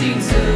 She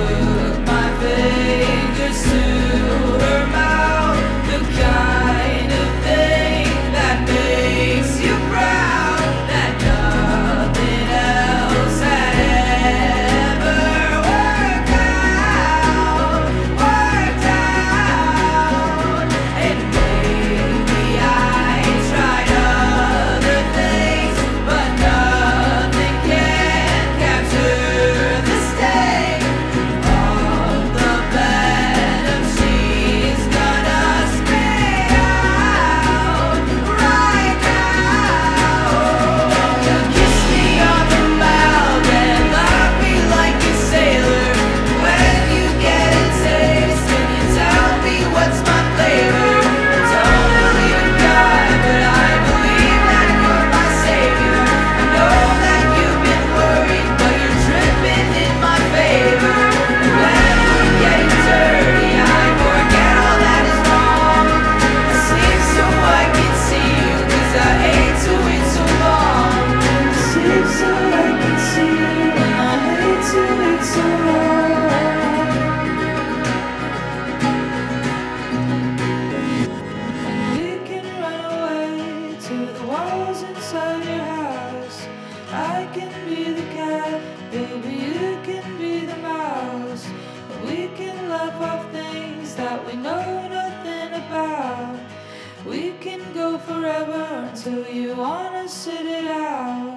forever until you wanna sit it out.